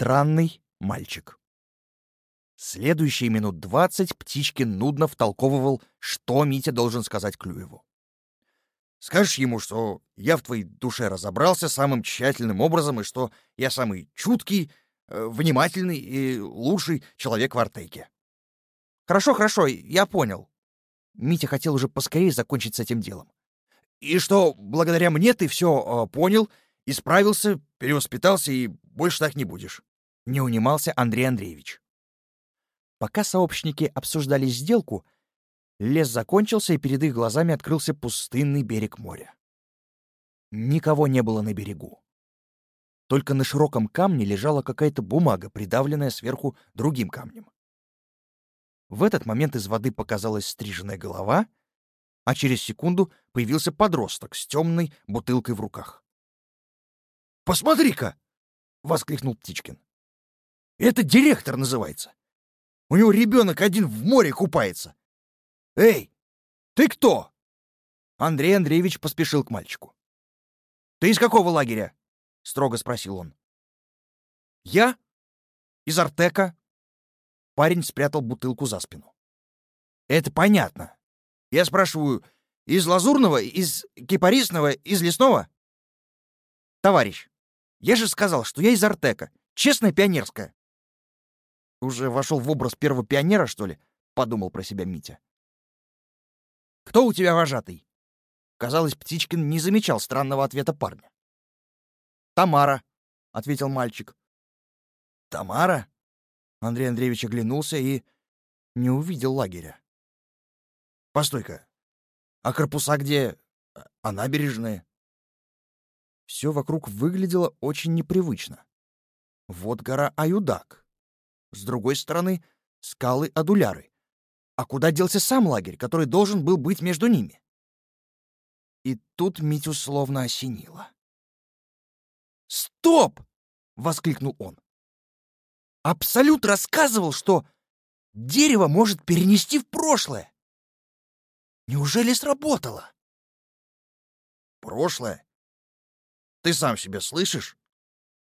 Странный мальчик. Следующие минут двадцать Птичкин нудно втолковывал, что Митя должен сказать Клюеву. «Скажешь ему, что я в твоей душе разобрался самым тщательным образом и что я самый чуткий, э, внимательный и лучший человек в Артеке». «Хорошо, хорошо, я понял». Митя хотел уже поскорее закончить с этим делом. «И что благодаря мне ты все э, понял, исправился, перевоспитался и больше так не будешь». Не унимался Андрей Андреевич. Пока сообщники обсуждали сделку, лес закончился, и перед их глазами открылся пустынный берег моря. Никого не было на берегу. Только на широком камне лежала какая-то бумага, придавленная сверху другим камнем. В этот момент из воды показалась стриженная голова, а через секунду появился подросток с темной бутылкой в руках. «Посмотри-ка!» — воскликнул Птичкин. «Это директор называется. У него ребенок один в море купается. Эй, ты кто? Андрей Андреевич поспешил к мальчику. Ты из какого лагеря? строго спросил он. Я из Артека. Парень спрятал бутылку за спину. Это понятно. Я спрашиваю, из Лазурного, из Кипарисного, из Лесного? Товарищ, я же сказал, что я из Артека. Честная пионерская. Уже вошел в образ первого пионера, что ли? Подумал про себя Митя. Кто у тебя вожатый? Казалось, Птичкин не замечал странного ответа парня. Тамара, ответил мальчик. Тамара? Андрей Андреевич оглянулся и не увидел лагеря. Постой-ка. А корпуса где? А набережные? Все вокруг выглядело очень непривычно. Вот гора Аюдак. С другой стороны — скалы-адуляры. А куда делся сам лагерь, который должен был быть между ними? И тут Митю словно осенило. «Стоп!» — воскликнул он. «Абсолют рассказывал, что дерево может перенести в прошлое. Неужели сработало?» «Прошлое? Ты сам себя слышишь?»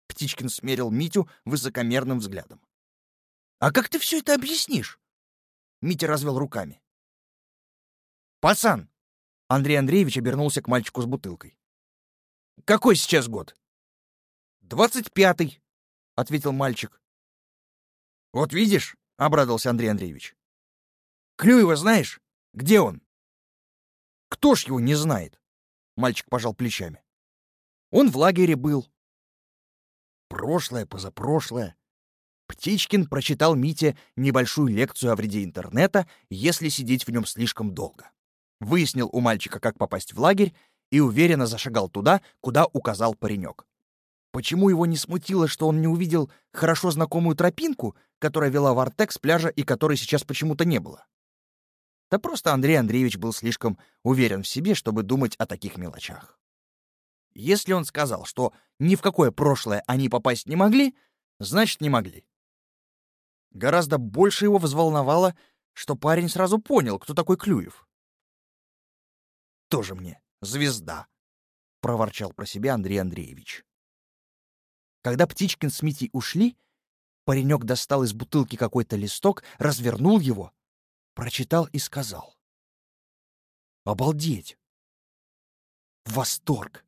Птичкин смерил Митю высокомерным взглядом. А как ты все это объяснишь? Митя развел руками. Пацан! Андрей Андреевич обернулся к мальчику с бутылкой. Какой сейчас год? Двадцать пятый, ответил мальчик. Вот видишь, обрадовался Андрей Андреевич. Клюева знаешь? Где он? Кто ж его не знает? Мальчик пожал плечами. Он в лагере был. Прошлое, позапрошлое. Птичкин прочитал Мите небольшую лекцию о вреде интернета, если сидеть в нем слишком долго. Выяснил у мальчика, как попасть в лагерь, и уверенно зашагал туда, куда указал паренек. Почему его не смутило, что он не увидел хорошо знакомую тропинку, которая вела в Артек с пляжа и которой сейчас почему-то не было? Да просто Андрей Андреевич был слишком уверен в себе, чтобы думать о таких мелочах. Если он сказал, что ни в какое прошлое они попасть не могли, значит, не могли. Гораздо больше его взволновало, что парень сразу понял, кто такой Клюев. «Тоже мне звезда», — проворчал про себя Андрей Андреевич. Когда Птичкин с Митей ушли, паренек достал из бутылки какой-то листок, развернул его, прочитал и сказал. «Обалдеть! Восторг!